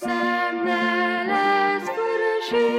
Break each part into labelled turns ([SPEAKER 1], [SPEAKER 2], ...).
[SPEAKER 1] Semnele sfârșit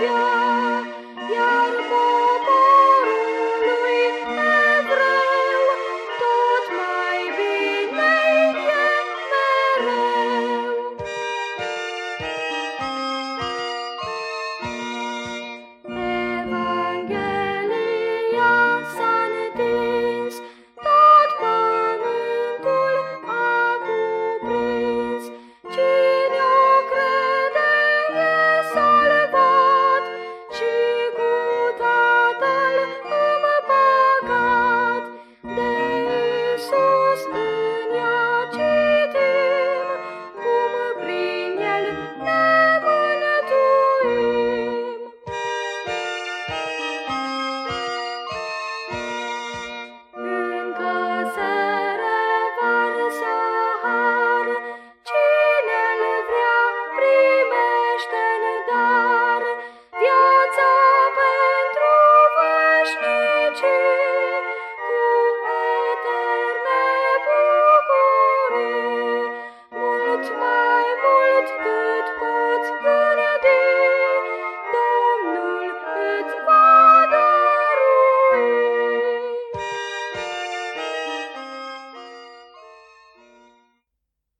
[SPEAKER 1] Yeah.